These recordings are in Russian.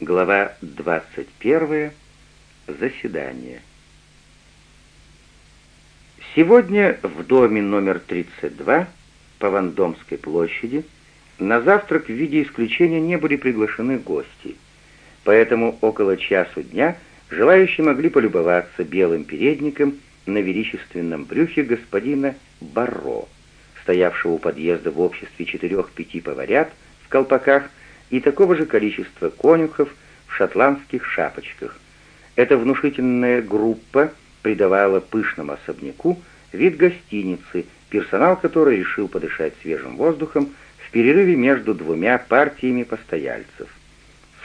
Глава 21. Заседание. Сегодня в доме номер 32 по Вандомской площади на завтрак в виде исключения не были приглашены гости, поэтому около часу дня желающие могли полюбоваться белым передником на величественном брюхе господина Барро, стоявшего у подъезда в обществе четырех-пяти поварят в колпаках и такого же количества конюхов в шотландских шапочках. Эта внушительная группа придавала пышному особняку вид гостиницы, персонал которой решил подышать свежим воздухом в перерыве между двумя партиями постояльцев.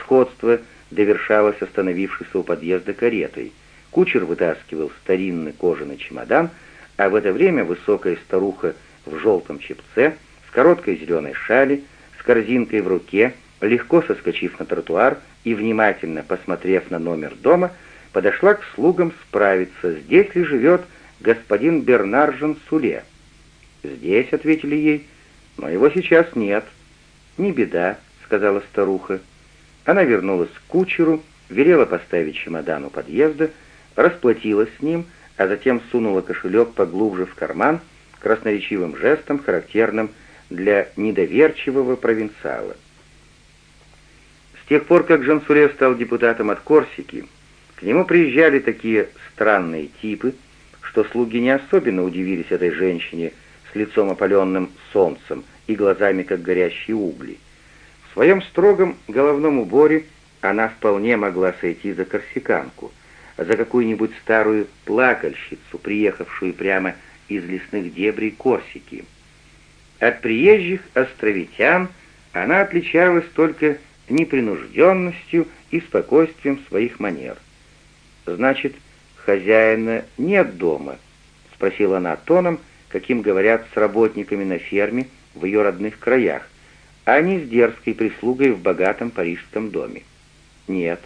Сходство довершалось остановившейся у подъезда каретой. Кучер вытаскивал старинный кожаный чемодан, а в это время высокая старуха в желтом чепце, с короткой зеленой шали, с корзинкой в руке, легко соскочив на тротуар и внимательно посмотрев на номер дома, подошла к слугам справиться, здесь ли живет господин Бернар Жансуле. «Здесь», — ответили ей, — «но его сейчас нет». «Не беда», — сказала старуха. Она вернулась к кучеру, велела поставить чемодан у подъезда, расплатилась с ним, а затем сунула кошелек поглубже в карман красноречивым жестом, характерным для недоверчивого провинциала. С тех пор, как Жансуре стал депутатом от Корсики, к нему приезжали такие странные типы, что слуги не особенно удивились этой женщине с лицом опаленным солнцем и глазами, как горящие угли. В своем строгом головном уборе она вполне могла сойти за корсиканку, за какую-нибудь старую плакальщицу, приехавшую прямо из лесных дебрей Корсики. От приезжих островитян она отличалась только непринужденностью и спокойствием своих манер. «Значит, хозяина нет дома?» — спросила она тоном, каким говорят с работниками на ферме в ее родных краях, а не с дерзкой прислугой в богатом парижском доме. «Нет.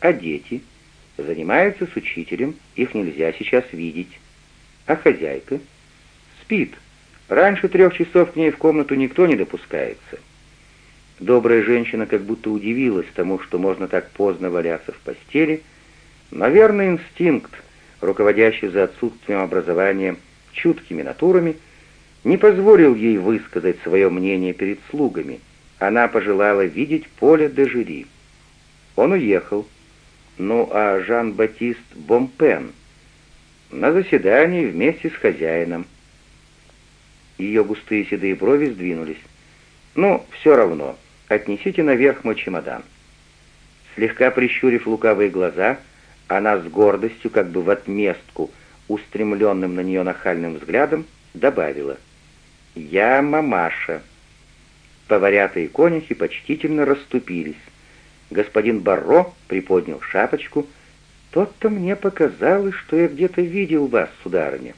А дети?» «Занимаются с учителем, их нельзя сейчас видеть. А хозяйка?» «Спит. Раньше трех часов к ней в комнату никто не допускается». Добрая женщина как будто удивилась тому, что можно так поздно валяться в постели. Наверное, инстинкт, руководящий за отсутствием образования чуткими натурами, не позволил ей высказать свое мнение перед слугами. Она пожелала видеть поле де жюри. Он уехал. Ну а Жан-Батист Бомпен? На заседании вместе с хозяином. Ее густые седые брови сдвинулись. Ну, все равно. Отнесите наверх мой чемодан». Слегка прищурив лукавые глаза, она с гордостью, как бы в отместку, устремленным на нее нахальным взглядом, добавила «Я мамаша». Поварята и конюхи почтительно расступились. Господин Барро приподнял шапочку. «Тот-то мне показалось, что я где-то видел вас, сударыня».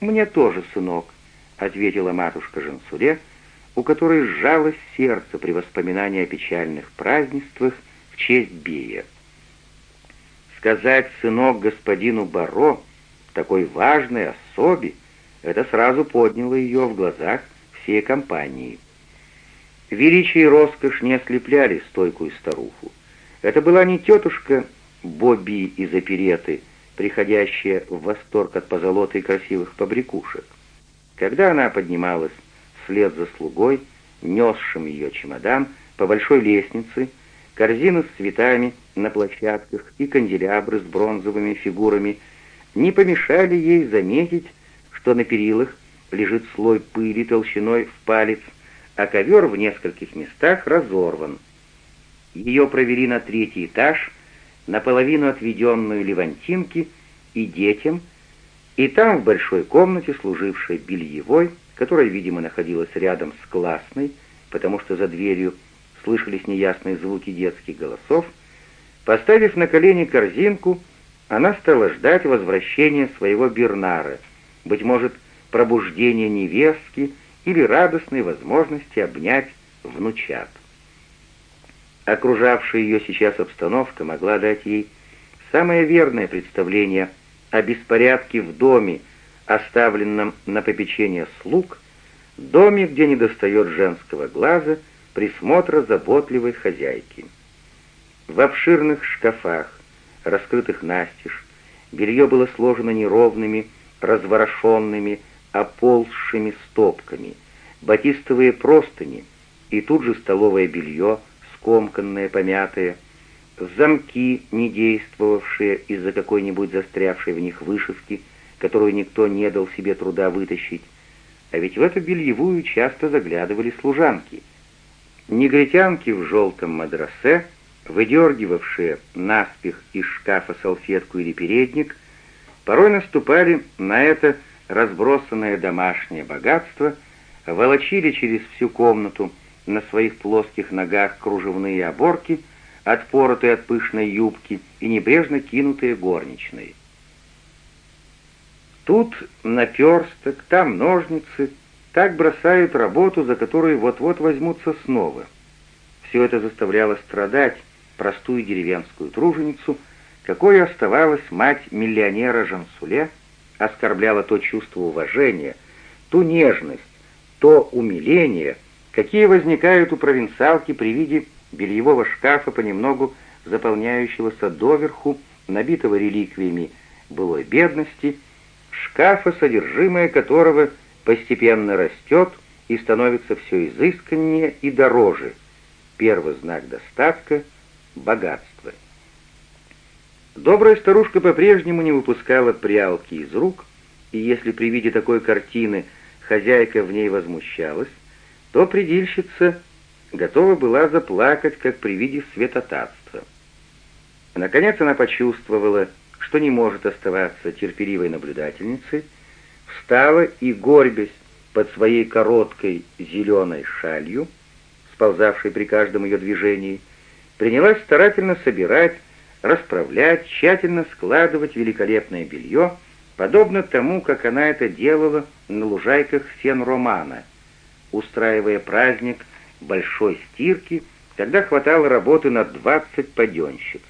«Мне тоже, сынок», — ответила матушка Жансуре, — у которой сжалось сердце при воспоминании о печальных празднествах в честь Бия. Сказать «сынок господину Баро» такой важной особе, это сразу подняло ее в глазах всей компании. Величие и роскошь не ослепляли стойкую старуху. Это была не тетушка Бобби из опереты, приходящая в восторг от позолоты и красивых побрякушек. Когда она поднималась вслед за слугой, несшим ее чемодан, по большой лестнице, корзины с цветами на площадках и канделябры с бронзовыми фигурами не помешали ей заметить, что на перилах лежит слой пыли толщиной в палец, а ковер в нескольких местах разорван. Ее провели на третий этаж, наполовину отведенную Левантинке и детям, и там, в большой комнате, служившей бельевой, которая, видимо, находилась рядом с классной, потому что за дверью слышались неясные звуки детских голосов, поставив на колени корзинку, она стала ждать возвращения своего Бернара, быть может, пробуждения невестки или радостной возможности обнять внучат. Окружавшая ее сейчас обстановка могла дать ей самое верное представление о беспорядке в доме, оставленном на попечение слуг, доме, где недостает женского глаза, присмотра заботливой хозяйки. В обширных шкафах, раскрытых настежь, белье было сложено неровными, разворошенными, оползшими стопками, батистовые простыни и тут же столовое белье, скомканное, помятое, замки, не действовавшие из-за какой-нибудь застрявшей в них вышивки, которую никто не дал себе труда вытащить. А ведь в эту бельевую часто заглядывали служанки. Негритянки в желтом мадрасе, выдергивавшие наспех из шкафа салфетку или передник, порой наступали на это разбросанное домашнее богатство, волочили через всю комнату на своих плоских ногах кружевные оборки, отпоротые от пышной юбки и небрежно кинутые горничные. Тут наперсток, там ножницы, так бросают работу, за которую вот-вот возьмутся снова. Все это заставляло страдать простую деревенскую труженицу, какой оставалась мать миллионера Жансуле, оскорбляла то чувство уважения, ту нежность, то умиление, какие возникают у провинциалки при виде бельевого шкафа, понемногу заполняющегося доверху, набитого реликвиями былой бедности, шкафа, содержимое которого постепенно растет и становится все изысканнее и дороже. Первый знак достатка — богатство. Добрая старушка по-прежнему не выпускала прялки из рук, и если при виде такой картины хозяйка в ней возмущалась, то предильщица готова была заплакать, как при виде светотатства. Наконец она почувствовала, что не может оставаться терпеливой наблюдательницей, встала и, горбясь под своей короткой зеленой шалью, сползавшей при каждом ее движении, принялась старательно собирать, расправлять, тщательно складывать великолепное белье, подобно тому, как она это делала на лужайках Сен-Романа, устраивая праздник большой стирки, когда хватало работы на двадцать паденщиц.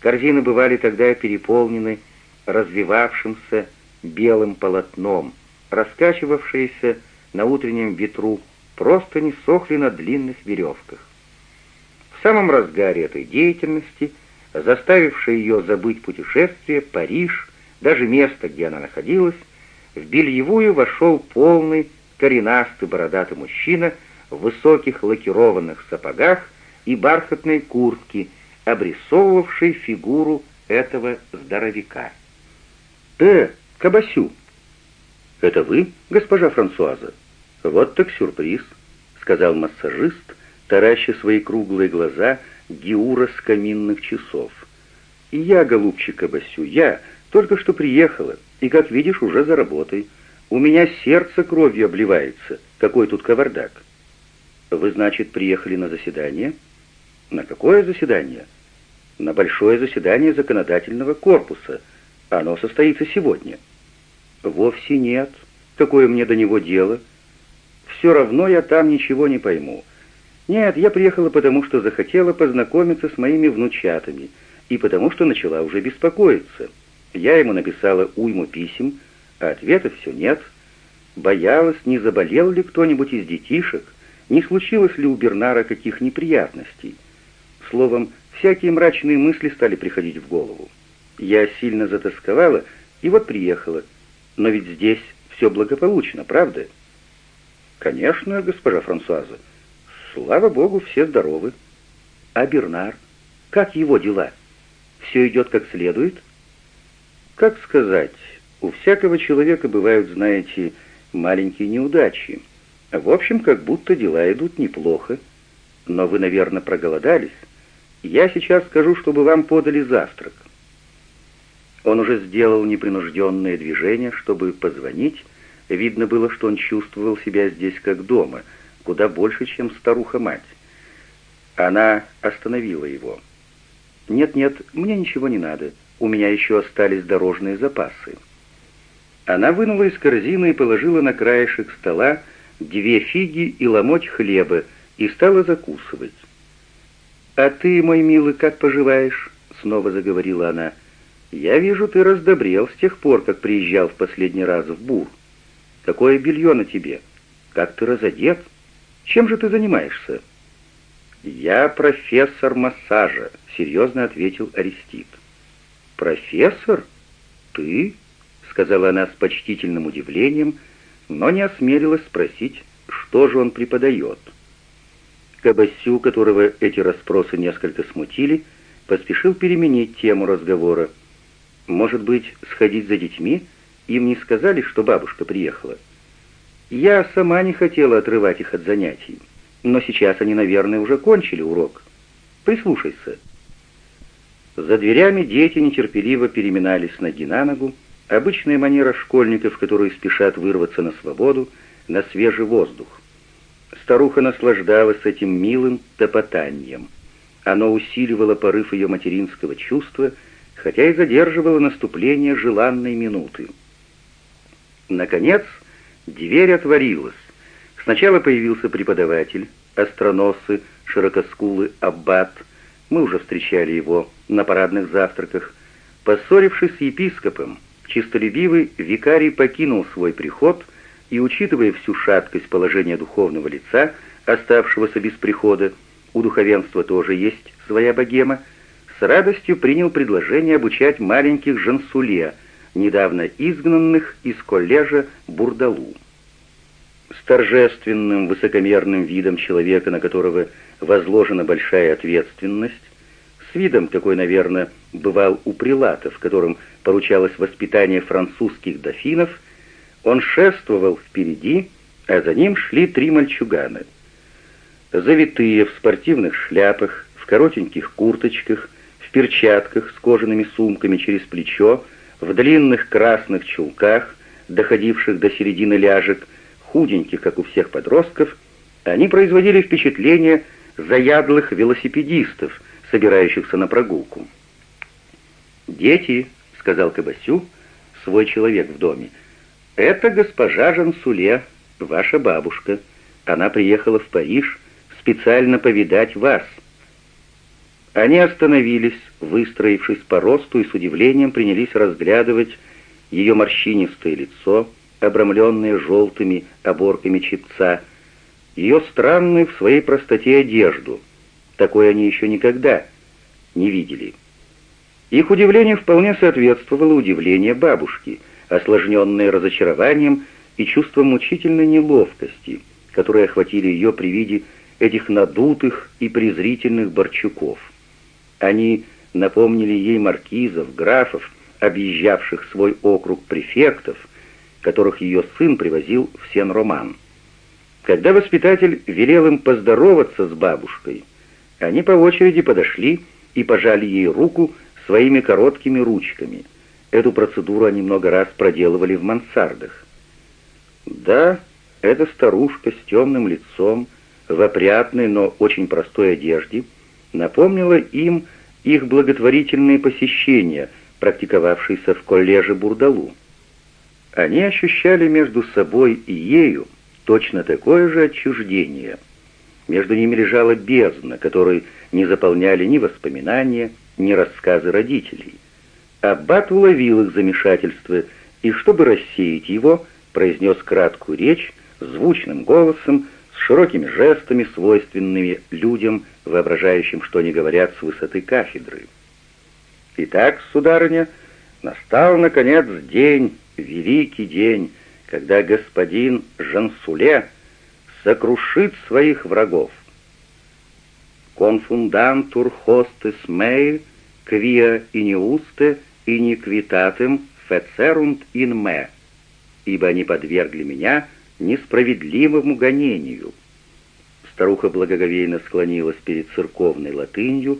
Корзины бывали тогда переполнены развивавшимся белым полотном, раскачивавшиеся на утреннем ветру, просто не сохли на длинных веревках. В самом разгаре этой деятельности, заставившей ее забыть путешествие, Париж, даже место, где она находилась, в бельевую вошел полный, коренастый бородатый мужчина в высоких лакированных сапогах и бархатной куртке, обрисовывавшей фигуру этого здоровяка. «Э, Кабасю!» «Это вы, госпожа Франсуаза?» «Вот так сюрприз», — сказал массажист, тараща свои круглые глаза Геура с каминных часов. «И я, голубчик Кабасю, я только что приехала, и, как видишь, уже за работой. У меня сердце кровью обливается. Какой тут кавардак!» «Вы, значит, приехали на заседание?» «На какое заседание?» «На большое заседание законодательного корпуса. Оно состоится сегодня». «Вовсе нет. Какое мне до него дело? Все равно я там ничего не пойму. Нет, я приехала потому, что захотела познакомиться с моими внучатами, и потому, что начала уже беспокоиться. Я ему написала уйму писем, а ответа все нет. Боялась, не заболел ли кто-нибудь из детишек, не случилось ли у Бернара каких неприятностей. Словом, всякие мрачные мысли стали приходить в голову. Я сильно затасковала, и вот приехала — но ведь здесь все благополучно, правда? Конечно, госпожа Франсуаза. Слава богу, все здоровы. А Бернар? Как его дела? Все идет как следует? Как сказать, у всякого человека бывают, знаете, маленькие неудачи. В общем, как будто дела идут неплохо. Но вы, наверное, проголодались. Я сейчас скажу, чтобы вам подали завтрак. Он уже сделал непринужденное движение, чтобы позвонить. Видно было, что он чувствовал себя здесь как дома, куда больше, чем старуха-мать. Она остановила его. «Нет-нет, мне ничего не надо. У меня еще остались дорожные запасы». Она вынула из корзины и положила на краешек стола две фиги и ломоть хлеба и стала закусывать. «А ты, мой милый, как поживаешь?» — снова заговорила она. — «Я вижу, ты раздобрел с тех пор, как приезжал в последний раз в Бур. Какое белье на тебе? Как ты разодет? Чем же ты занимаешься?» «Я профессор массажа», — серьезно ответил Арестит. «Профессор? Ты?» — сказала она с почтительным удивлением, но не осмелилась спросить, что же он преподает. Кабасю, которого эти расспросы несколько смутили, поспешил переменить тему разговора. «Может быть, сходить за детьми? Им не сказали, что бабушка приехала?» «Я сама не хотела отрывать их от занятий, но сейчас они, наверное, уже кончили урок. Прислушайся». За дверями дети нетерпеливо переминались ноги на ногу, обычная манера школьников, которые спешат вырваться на свободу, на свежий воздух. Старуха наслаждалась этим милым топотанием. Оно усиливало порыв ее материнского чувства, хотя и задерживало наступление желанной минуты. Наконец, дверь отворилась. Сначала появился преподаватель, остроносый, широкоскулый аббат. Мы уже встречали его на парадных завтраках. Поссорившись с епископом, чистолюбивый викарий покинул свой приход — и, учитывая всю шаткость положения духовного лица, оставшегося без прихода, у духовенства тоже есть своя богема, с радостью принял предложение обучать маленьких жансуле, недавно изгнанных из коллежа Бурдалу. С торжественным высокомерным видом человека, на которого возложена большая ответственность, с видом, какой, наверное, бывал у прилатов, которым поручалось воспитание французских дофинов – он шествовал впереди, а за ним шли три мальчугана. Завитые в спортивных шляпах, в коротеньких курточках, в перчатках с кожаными сумками через плечо, в длинных красных чулках, доходивших до середины ляжек, худеньких, как у всех подростков, они производили впечатление заядлых велосипедистов, собирающихся на прогулку. «Дети», — сказал Кабасю, свой человек в доме, — «Это госпожа Жансуле, ваша бабушка. Она приехала в Париж специально повидать вас». Они остановились, выстроившись по росту, и с удивлением принялись разглядывать ее морщинистое лицо, обрамленное желтыми оборками чепца, ее странную в своей простоте одежду. Такой они еще никогда не видели. Их удивление вполне соответствовало удивлению бабушки — осложненные разочарованием и чувством мучительной неловкости, которые охватили ее при виде этих надутых и презрительных борчуков. Они напомнили ей маркизов, графов, объезжавших свой округ префектов, которых ее сын привозил в Сен-Роман. Когда воспитатель велел им поздороваться с бабушкой, они по очереди подошли и пожали ей руку своими короткими ручками — Эту процедуру они много раз проделывали в мансардах. Да, эта старушка с темным лицом, в опрятной, но очень простой одежде, напомнила им их благотворительные посещения, практиковавшиеся в коллеже Бурдалу. Они ощущали между собой и ею точно такое же отчуждение. Между ними лежала бездна, которой не заполняли ни воспоминания, ни рассказы родителей. Аббат уловил их замешательство и, чтобы рассеять его, произнес краткую речь звучным голосом, с широкими жестами, свойственными людям, воображающим, что они говорят с высоты кафедры. «Итак, сударыня, настал, наконец, день, великий день, когда господин Жансуле сокрушит своих врагов. Конфундантур хостес мей, квия иниусте iniquitatem fecerunt in me, ибо они подвергли меня несправедливому гонению». Старуха благоговейно склонилась перед церковной латынью,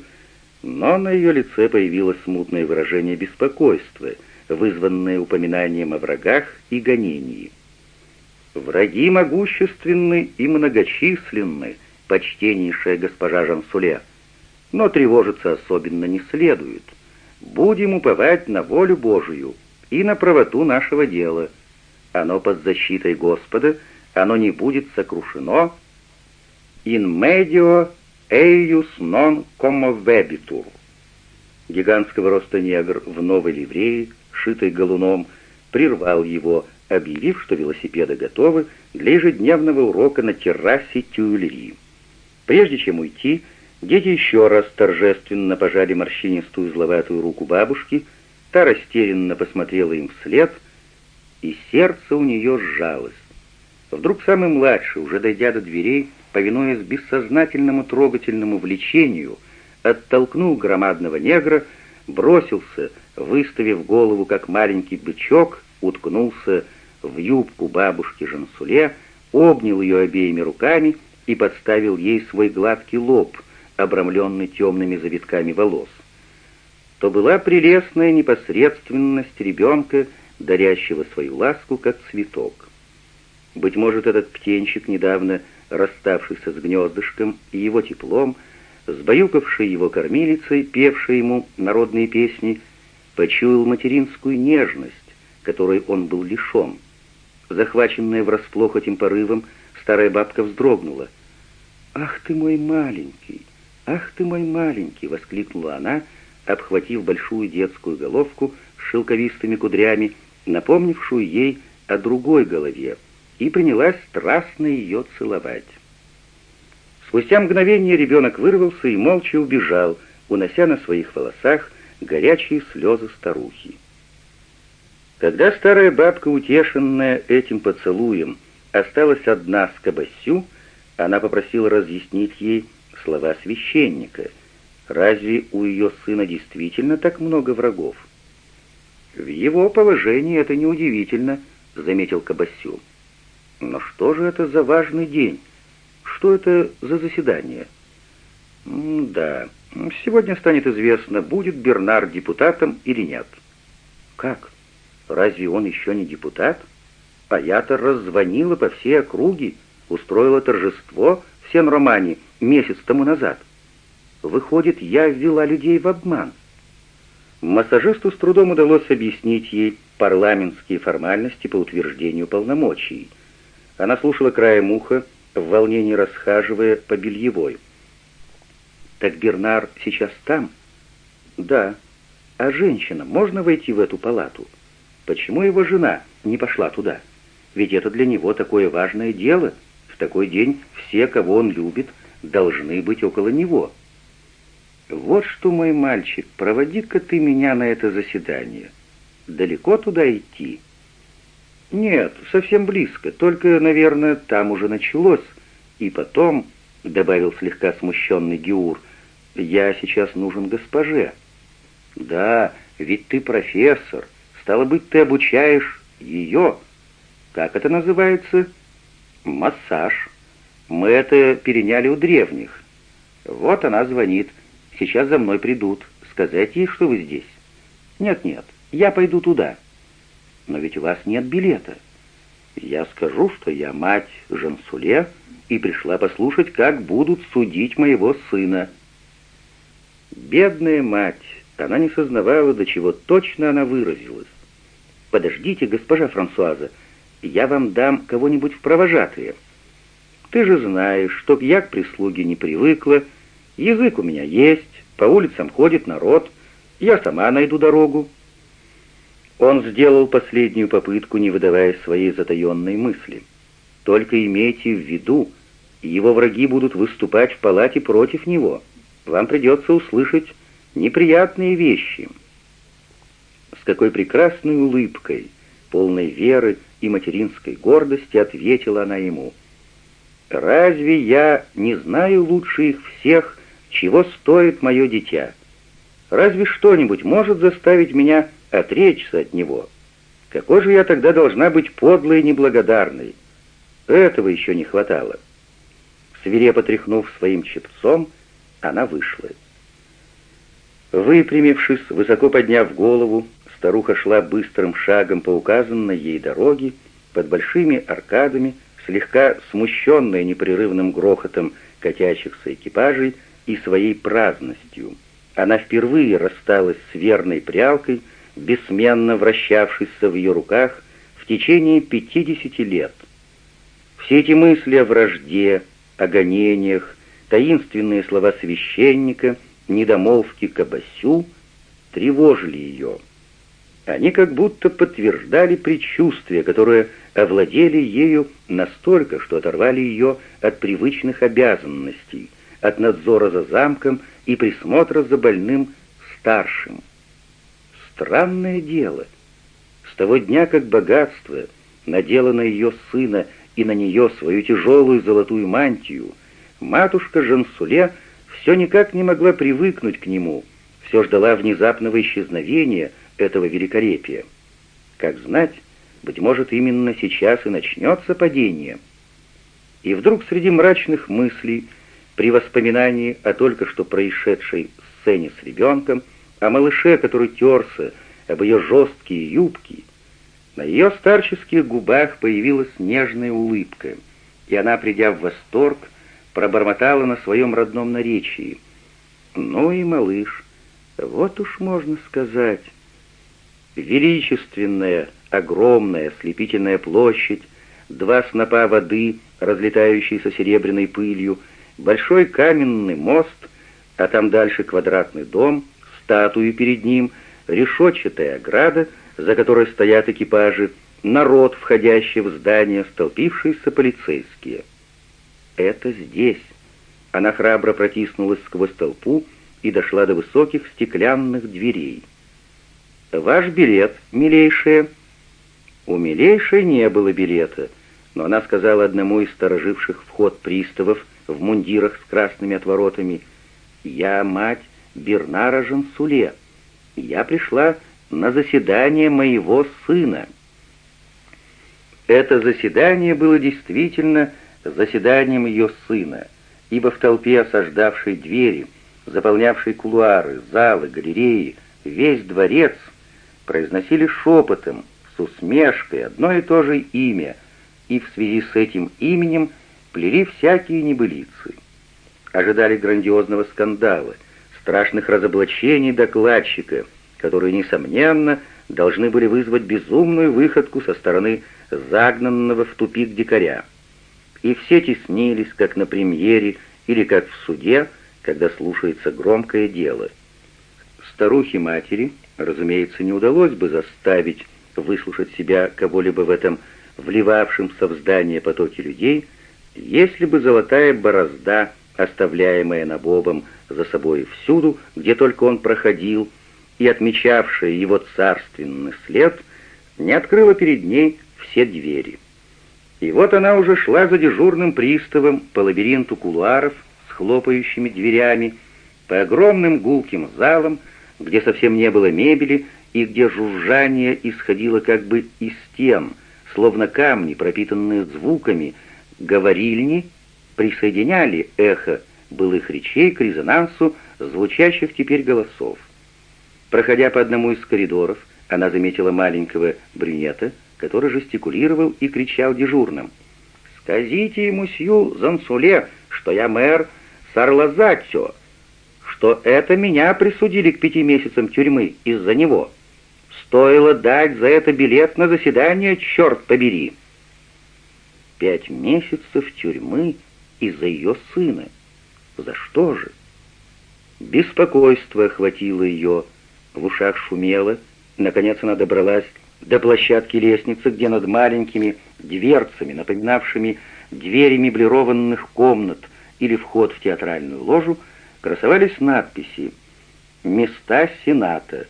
но на ее лице появилось смутное выражение беспокойства, вызванное упоминанием о врагах и гонении. «Враги могущественны и многочисленны, почтеннейшая госпожа Жансуле, но тревожиться особенно не следует будем уповать на волю Божию и на правоту нашего дела. Оно под защитой Господа, оно не будет сокрушено. In medio eius non commovebitur. Гигантского роста негр в новой ливреи, шитой галуном, прервал его, объявив, что велосипеды готовы для ежедневного урока на террасе Тюильри. Прежде чем уйти, дети еще раз торжественно пожали морщинистую зловатую руку бабушки, та растерянно посмотрела им вслед, и сердце у нее сжалось. Вдруг самый младший, уже дойдя до дверей, повинуясь бессознательному трогательному влечению, оттолкнул громадного негра, бросился, выставив голову, как маленький бычок, уткнулся в юбку бабушки Жансуле, обнял ее обеими руками и подставил ей свой гладкий лоб, обрамленный темными завитками волос. То была прелестная непосредственность ребенка, дарящего свою ласку, как цветок. Быть может, этот птенчик, недавно расставшийся с гнездышком и его теплом, сбаюкавший его кормилицей, певшей ему народные песни, почуял материнскую нежность, которой он был лишен. Захваченная врасплох этим порывом, старая бабка вздрогнула. «Ах ты мой маленький! Ах ты мой маленький!» — воскликнула она, обхватив большую детскую головку с шелковистыми кудрями, напомнившую ей о другой голове, и принялась страстно ее целовать. Спустя мгновение ребенок вырвался и молча убежал, унося на своих волосах горячие слезы старухи. Когда старая бабка, утешенная этим поцелуем, осталась одна с Кабасю, она попросила разъяснить ей слова священника. Разве у ее сына действительно так много врагов? «В его положении это неудивительно», — заметил Кабасю. «Но что же это за важный день? Что это за заседание?» «Да, сегодня станет известно, будет Бернар депутатом или нет». «Как? Разве он еще не депутат? А я-то раззвонила по всей округе, устроила торжество в Сен-Романе месяц тому назад. Выходит, я ввела людей в обман». Массажисту с трудом удалось объяснить ей парламентские формальности по утверждению полномочий. Она слушала краем уха, в волнении расхаживая по бельевой. «Так Бернар сейчас там?» «Да. А женщина, можно войти в эту палату? Почему его жена не пошла туда? Ведь это для него такое важное дело. В такой день все, кого он любит, должны быть около него». «Вот что, мой мальчик, проводи-ка ты меня на это заседание. Далеко туда идти?» «Нет, совсем близко, только, наверное, там уже началось. И потом, — добавил слегка смущенный Геур, — я сейчас нужен госпоже». «Да, ведь ты профессор, стало быть, ты обучаешь ее. Как это называется?» «Массаж. Мы это переняли у древних. Вот она звонит. Сейчас за мной придут. Сказать ей, что вы здесь?» «Нет-нет, я пойду туда». «Но ведь у вас нет билета». «Я скажу, что я мать Жансуле и пришла послушать, как будут судить моего сына». Бедная мать, она не сознавала, до чего точно она выразилась. «Подождите, госпожа Франсуаза, я вам дам кого-нибудь в провожатые. Ты же знаешь, чтоб я к прислуге не привыкла, — Язык у меня есть, по улицам ходит народ, я сама найду дорогу». Он сделал последнюю попытку, не выдавая своей затаенной мысли. «Только имейте в виду, его враги будут выступать в палате против него. Вам придется услышать неприятные вещи». С какой прекрасной улыбкой, полной веры и материнской гордости ответила она ему. «Разве я не знаю лучше их всех, чего стоит мое дитя? Разве что-нибудь может заставить меня отречься от него? Какой же я тогда должна быть подлой и неблагодарной? Этого еще не хватало. Свирепо тряхнув своим чепцом, она вышла. Выпрямившись, высоко подняв голову, старуха шла быстрым шагом по указанной ей дороге, под большими аркадами, слегка смущенная непрерывным грохотом катящихся экипажей, и своей праздностью. Она впервые рассталась с верной прялкой, бессменно вращавшейся в ее руках в течение пятидесяти лет. Все эти мысли о вражде, о гонениях, таинственные слова священника, недомолвки Кабасю тревожили ее. Они как будто подтверждали предчувствия, которые овладели ею настолько, что оторвали ее от привычных обязанностей — от надзора за замком и присмотра за больным старшим. Странное дело. С того дня, как богатство надело на ее сына и на нее свою тяжелую золотую мантию, матушка Жансуле все никак не могла привыкнуть к нему, все ждала внезапного исчезновения этого великолепия. Как знать, быть может, именно сейчас и начнется падение. И вдруг среди мрачных мыслей, при воспоминании о только что происшедшей сцене с ребенком, о малыше, который терся об ее жесткие юбки, на ее старческих губах появилась нежная улыбка, и она, придя в восторг, пробормотала на своем родном наречии. «Ну и малыш, вот уж можно сказать, величественная, огромная, ослепительная площадь, два снопа воды, разлетающиеся серебряной пылью, большой каменный мост, а там дальше квадратный дом, статуи перед ним, решетчатая ограда, за которой стоят экипажи, народ, входящий в здание, столпившиеся полицейские. Это здесь. Она храбро протиснулась сквозь толпу и дошла до высоких стеклянных дверей. «Ваш билет, милейшая». У милейшей не было билета, но она сказала одному из стороживших вход приставов в мундирах с красными отворотами, «Я мать Бернара Жансуле. Я пришла на заседание моего сына». Это заседание было действительно заседанием ее сына, ибо в толпе осаждавшей двери, заполнявшей кулуары, залы, галереи, весь дворец произносили шепотом, с усмешкой одно и то же имя, и в связи с этим именем плели всякие небылицы. Ожидали грандиозного скандала, страшных разоблачений докладчика, которые, несомненно, должны были вызвать безумную выходку со стороны загнанного в тупик дикаря. И все теснились, как на премьере или как в суде, когда слушается громкое дело. Старухе-матери, разумеется, не удалось бы заставить выслушать себя кого-либо в этом вливавшемся в здание потоке людей, если бы золотая борозда, оставляемая Набобом за собой всюду, где только он проходил, и отмечавшая его царственный след, не открыла перед ней все двери. И вот она уже шла за дежурным приставом по лабиринту кулуаров с хлопающими дверями, по огромным гулким залам, где совсем не было мебели и где жужжание исходило как бы из стен, словно камни, пропитанные звуками, говорильни, присоединяли эхо былых речей к резонансу звучащих теперь голосов. Проходя по одному из коридоров, она заметила маленького брюнета, который жестикулировал и кричал дежурным. «Скажите ему, сью Зансуле, что я мэр Сарлазатсо, что это меня присудили к пяти месяцам тюрьмы из-за него. Стоило дать за это билет на заседание, черт побери!» Пять месяцев тюрьмы из-за ее сына. За что же? Беспокойство охватило ее, в ушах шумело. Наконец она добралась до площадки лестницы, где над маленькими дверцами, напоминавшими двери меблированных комнат или вход в театральную ложу, красовались надписи «Места Сената»,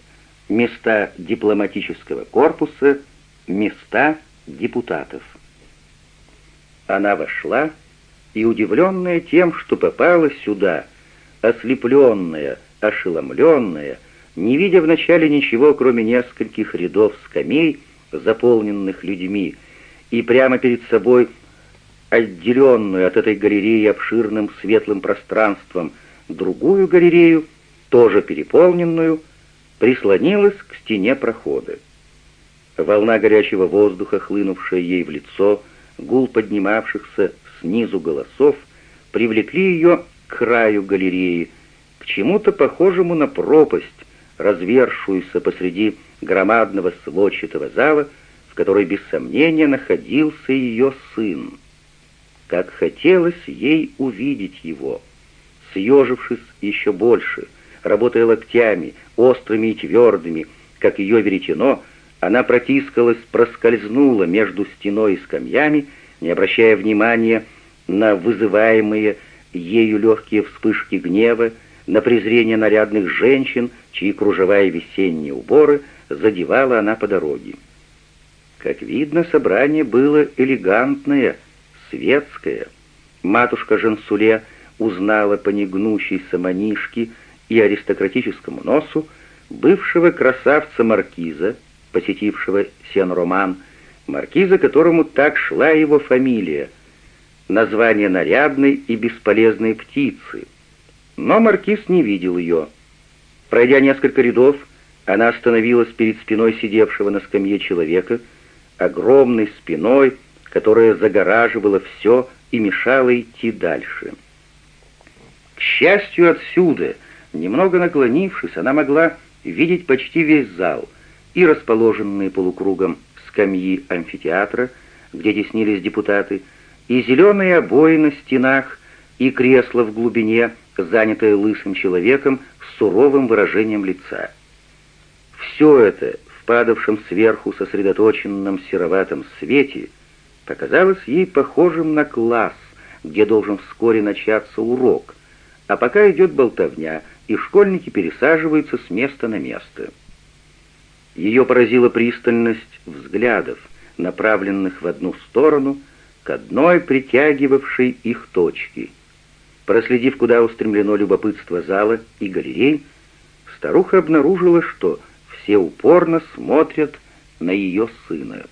«Места дипломатического корпуса», «Места депутатов». Она вошла и, удивленная тем, что попала сюда, ослепленная, ошеломленная, не видя вначале ничего, кроме нескольких рядов скамей, заполненных людьми, и прямо перед собой отделенную от этой галереи обширным светлым пространством другую галерею, тоже переполненную, прислонилась к стене прохода. Волна горячего воздуха, хлынувшая ей в лицо, гул поднимавшихся снизу голосов, привлекли ее к краю галереи, к чему-то похожему на пропасть, развершуюся посреди громадного сводчатого зала, в которой без сомнения находился ее сын. Как хотелось ей увидеть его. Съежившись еще больше, работая локтями, острыми и твердыми, как ее веретено, она протискалась, проскользнула между стеной и скамьями, не обращая внимания на вызываемые ею легкие вспышки гнева, на презрение нарядных женщин, чьи кружева и весенние уборы задевала она по дороге. Как видно, собрание было элегантное, светское. Матушка Жансуле узнала по негнущейся манишке и аристократическому носу бывшего красавца-маркиза, посетившего Сен-Роман, маркиза, которому так шла его фамилия, название нарядной и бесполезной птицы. Но маркиз не видел ее. Пройдя несколько рядов, она остановилась перед спиной сидевшего на скамье человека, огромной спиной, которая загораживала все и мешала идти дальше. К счастью, отсюда, немного наклонившись, она могла видеть почти весь зал и расположенные полукругом скамьи амфитеатра, где теснились депутаты, и зеленые обои на стенах, и кресло в глубине, занятое лысым человеком с суровым выражением лица. Все это в падавшем сверху сосредоточенном сероватом свете показалось ей похожим на класс, где должен вскоре начаться урок, а пока идет болтовня, и школьники пересаживаются с места на место. Ее поразила пристальность взглядов, направленных в одну сторону, к одной притягивавшей их точке. Проследив, куда устремлено любопытство зала и галерей, старуха обнаружила, что все упорно смотрят на ее сына.